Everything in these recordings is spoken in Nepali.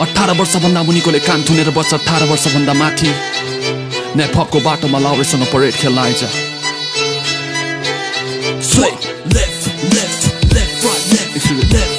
अठार वर्षभन्दा मुनिकोले कान थुनेर बस्छ अठार वर्षभन्दा माथि। नेपको बाटोमा लाउरेसँग परेड खेल्न आइज। Left, left, left, right, left, left,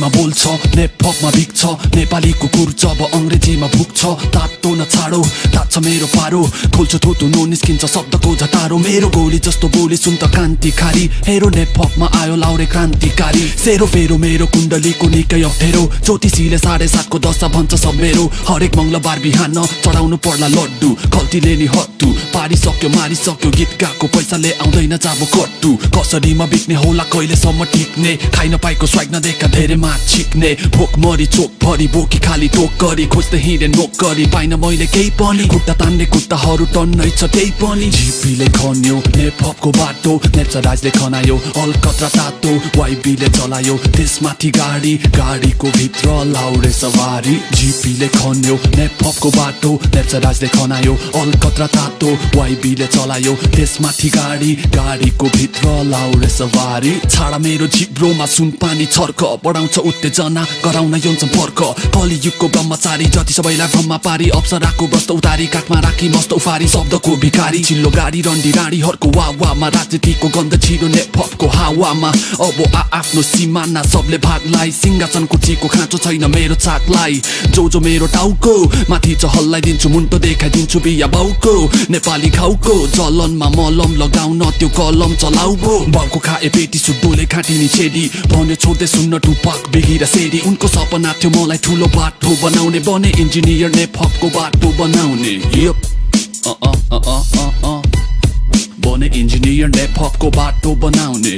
नेपालीमा बोल्छ नेपमा भिक्छ नेपाली कुकुर जब अङ्ग्रेजीमा भुक्छ तातो न छाडो तात्छ मेरो पारो खोल्छ थुतु नो निस्किन्छ शब्दको झटारो मेरो गोली जस्तो बोली सुन त क्रान्तिकारी हेरो नेपमा आयो लाउरे क्रान्तिकारी सेरो फेरो मेरो कुण्डलीको निकै अप्ठ्यारो ज्योतिषीले साढे सातको दशा भन्छ सब मेरो हरेक मङ्गलबार बिहान चढाउनु पर्ला लड्डु खल्तीले नि हट्टु पारिसक्यो मारिसक्यो गीत गाएको पैसाले आउँदैन जाबो कट्टु कसरीमा बिक्ने होला कहिलेसम्म टिक्ने खाइ नपाएको स्वाग नदेखा धेरै मात छिक्ने भोक मरी चोक भरी बोकी खाली टोक गरी खोज्दै हिँडे नोक गरी पाइन मैले केही पनि खुट्टा तान्ने खुट्टाहरू टन्नै छ त्यही पनि झिपीले खन्यो नेपको बाटो नेप्सराजले खनायो अलकत्रा तातो वाइबीले चलायो त्यसमाथि गाडी गाडीको भित्र लाउरे सवारी झिपीले खन्यो नेपको बाटो नेप्सराजले खनायो अलकत्रा तातो वाइबीले चलायो त्यसमाथि गाडी गाडीको भित्र लाउरे सवारी छाडा मेरो जिब्रोमा सुन पानी छर्क बढाउँछ उत्तेजना गराउन यौन सम्पर्क कलियुगको ब्रह्मचारी जति सबैलाई भ्रममा पारी अप्सराको वस्त्र उतारी काखमा राखी मस्त उफारी शब्दको भिखारी चिल्लो गाडी रन्डी राडीहरूको वा वामा राजनीतिको गन्ध छिरो नेपको हावामा। अब आ आफ्नो सिमाना सबले भागलाई सिंहासन कुर्सीको खाँचो छैन मेरो चाकलाई जो जो मेरो टाउको माथि चहललाई दिन्छु मुन्टो देखाइदिन्छु बिहा बाउको। नेपाली घाउको जलनमा मलम लगाउन त्यो कलम चलाउ भो बाउको खाए पेटी सुब्बोले खाटिनी छेडी भन्यो छोड्दै सुन्न टुपाक बेगिरा उनको सपना थियो मलाई ठुलो बाटो बनाउने। बने इन्जिनियर ने फपको बाटो बनाउने। बने इन्जिनियर ने फपको बाटो बनाउने.